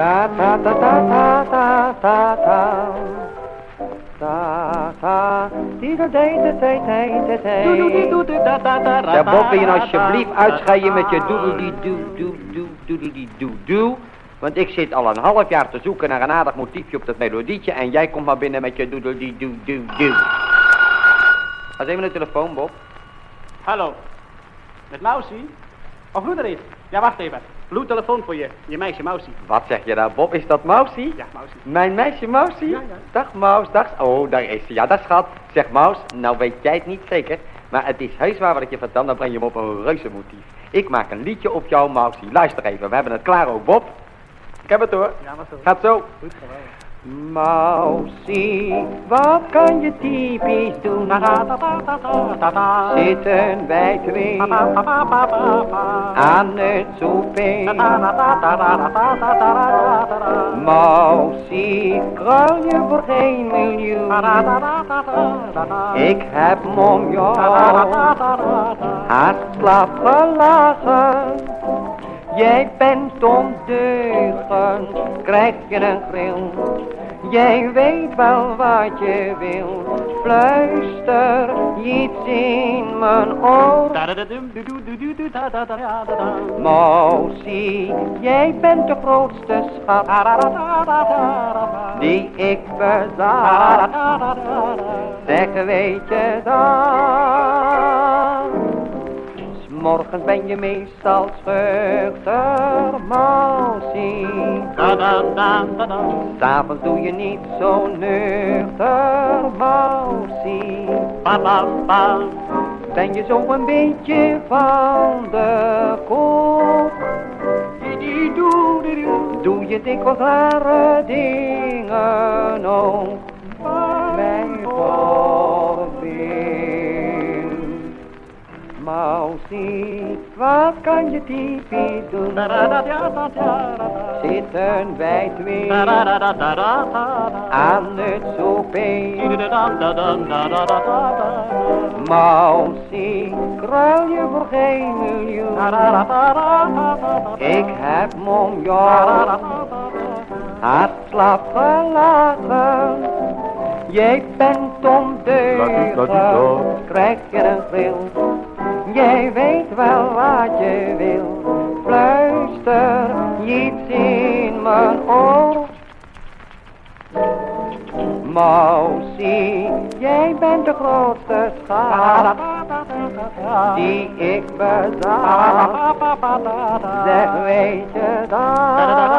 Ta ta ta ta ta ta ta ta. Ta. Ja, Bob, wil je nou alsjeblieft uitscheiden met je doedelie doe doe doe doedelie doe doe. Want ik zit al een half jaar te zoeken naar een aardig motiefje op dat melodietje en jij komt maar binnen met je doedelie doe doe doe. Ga even de telefoon, Bob. Hallo. Met Mousie? Of Loet er is? Ja, wacht even. Loet telefoon voor je. Je meisje Mousie. Wat zeg je nou, Bob? Is dat Mousie? Ja, Mousie. Mijn meisje Mousie? Ja, ja. Dag Maus, dag. Oh, daar is ze. Ja, dat schat. Zeg Maus, nou weet jij het niet zeker. Maar het is heus waar wat ik je vertel, dan breng je hem op een reuze motief. Ik maak een liedje op jou, Mousie. Luister even, we hebben het klaar ook, Bob. Ik heb het hoor. Ja, maar zo. Gaat zo. Goed, geweldig. Mousie, wat kan je typisch doen? Zitten wij twee aan het souper. Mousie, ruil je voor geen miljoen. Ik heb me om jou haast slaap gelachen. Jij bent ondeugend, krijg je een gril. Jij weet wel wat je wil, fluister iets in mijn oor. Mousie, jij bent de grootste schat die ik bezat. Zeg, weet je dat? Morgens ben je meestal schuchter, Mousie. S'avonds doe je niet zo nuchter, Mousie. Ben je zo een beetje van de kook? Doe je dikwijls rare dingen ook? Mousie, wat kan je typisch doen? Zitten wij twee aan het souper. Mousie, kruil je voor geen miljoen. Ik heb jou hart slaap gelachen. Jij bent ondeugend, krijg je een gril. Jij weet wel wat je wil, fluister iets in mijn oor. Mousie, jij bent de grootste schat die ik bezat. Zeg, weet je dat?